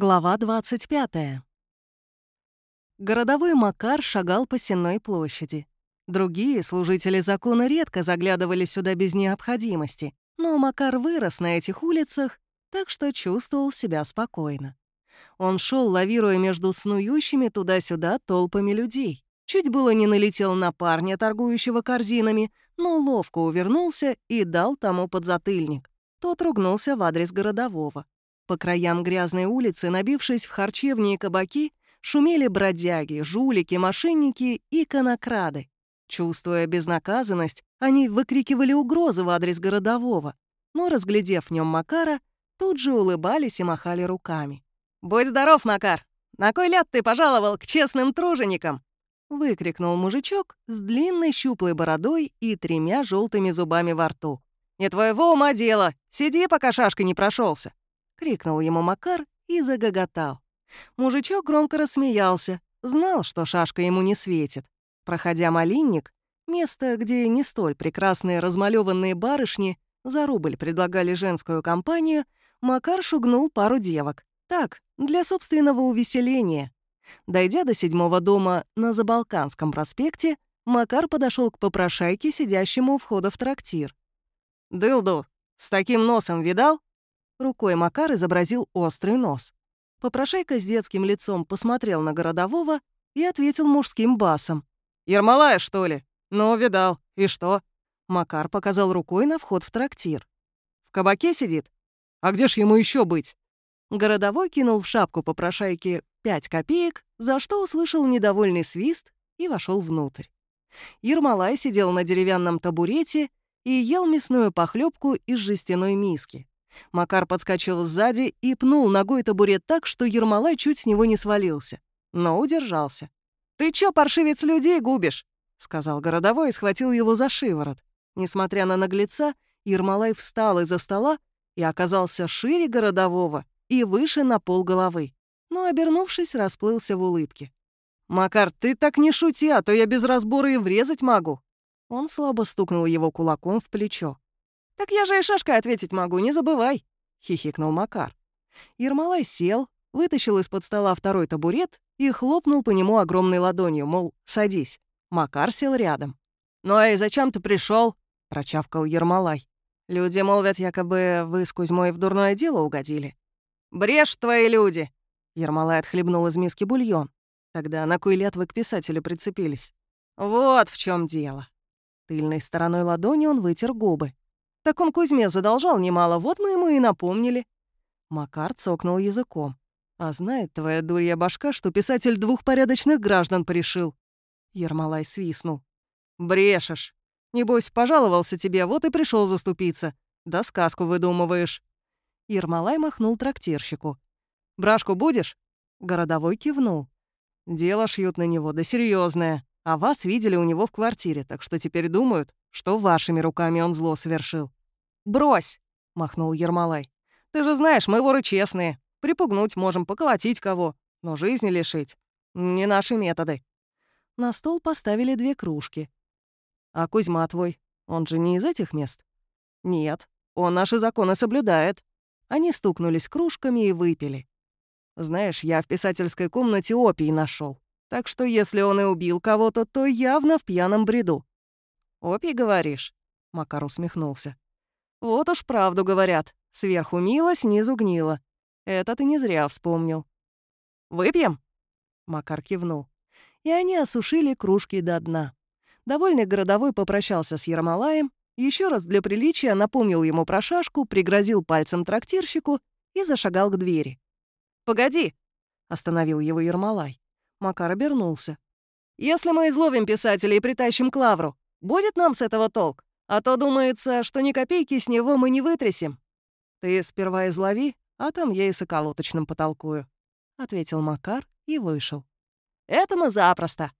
Глава 25. Городовой Макар шагал по Сенной площади. Другие служители закона редко заглядывали сюда без необходимости, но Макар вырос на этих улицах, так что чувствовал себя спокойно. Он шел, лавируя между снующими туда-сюда толпами людей. Чуть было не налетел на парня, торгующего корзинами, но ловко увернулся и дал тому подзатыльник. Тот ругнулся в адрес городового. По краям грязной улицы, набившись в харчевни и кабаки, шумели бродяги, жулики, мошенники и конокрады. Чувствуя безнаказанность, они выкрикивали угрозы в адрес городового, но, разглядев в нем Макара, тут же улыбались и махали руками. «Будь здоров, Макар! На кой ляд ты пожаловал к честным труженикам?» — выкрикнул мужичок с длинной щуплой бородой и тремя желтыми зубами во рту. «Не твоего ума дело! Сиди, пока шашка не прошелся. — крикнул ему Макар и загоготал. Мужичок громко рассмеялся, знал, что шашка ему не светит. Проходя малинник, место, где не столь прекрасные размалеванные барышни за рубль предлагали женскую компанию, Макар шугнул пару девок. Так, для собственного увеселения. Дойдя до седьмого дома на Забалканском проспекте, Макар подошел к попрошайке, сидящему у входа в трактир. «Дылду, с таким носом видал?» Рукой Макар изобразил острый нос. Попрошайка с детским лицом посмотрел на городового и ответил мужским басом. «Ермолая, что ли? Ну, видал. И что?» Макар показал рукой на вход в трактир. «В кабаке сидит? А где ж ему еще быть?» Городовой кинул в шапку попрошайки пять копеек, за что услышал недовольный свист и вошел внутрь. Ермолай сидел на деревянном табурете и ел мясную похлебку из жестяной миски. Макар подскочил сзади и пнул ногой табурет так, что Ермолай чуть с него не свалился. Но удержался. «Ты чё, паршивец, людей губишь?» — сказал городовой и схватил его за шиворот. Несмотря на наглеца, Ермолай встал из-за стола и оказался шире городового и выше на пол головы. Но, обернувшись, расплылся в улыбке. «Макар, ты так не шути, а то я без разбора и врезать могу!» Он слабо стукнул его кулаком в плечо. «Так я же и шашкой ответить могу, не забывай», — хихикнул Макар. Ермолай сел, вытащил из-под стола второй табурет и хлопнул по нему огромной ладонью, мол, садись. Макар сел рядом. «Ну а и зачем ты пришел? прочавкал Ермолай. «Люди молвят, якобы вы с Кузьмой в дурное дело угодили». «Брешь твои люди!» Ермолай отхлебнул из миски бульон. Тогда на кой ляд вы к писателю прицепились? «Вот в чем дело». Тыльной стороной ладони он вытер губы. Так он Кузьме задолжал немало, вот мы ему и напомнили». Макар цокнул языком. «А знает твоя дурья башка, что писатель двух порядочных граждан пришил?» Ермолай свистнул. «Брешешь. Небось, пожаловался тебе, вот и пришел заступиться. Да сказку выдумываешь». Ермолай махнул трактирщику. «Брашку будешь?» Городовой кивнул. «Дело шьют на него, да серьезное. А вас видели у него в квартире, так что теперь думают, что вашими руками он зло совершил». «Брось!» — махнул Ермолай. «Ты же знаешь, мы воры честные. Припугнуть можем, поколотить кого, но жизни лишить. Не наши методы». На стол поставили две кружки. «А Кузьма твой, он же не из этих мест?» «Нет, он наши законы соблюдает». Они стукнулись кружками и выпили. «Знаешь, я в писательской комнате опий нашел. Так что если он и убил кого-то, то явно в пьяном бреду. «Опий, говоришь?» — Макар усмехнулся. «Вот уж правду говорят. Сверху мило, снизу гнило. Это ты не зря вспомнил». «Выпьем?» — Макар кивнул. И они осушили кружки до дна. Довольный городовой попрощался с Ермолаем, еще раз для приличия напомнил ему про шашку, пригрозил пальцем трактирщику и зашагал к двери. «Погоди!» — остановил его Ермолай. Макар обернулся. «Если мы изловим писателя и притащим к лавру, Будет нам с этого толк? А то думается, что ни копейки с него мы не вытрясем». «Ты сперва излови, а там я и с околоточным потолкую», — ответил Макар и вышел. «Это мы запросто»,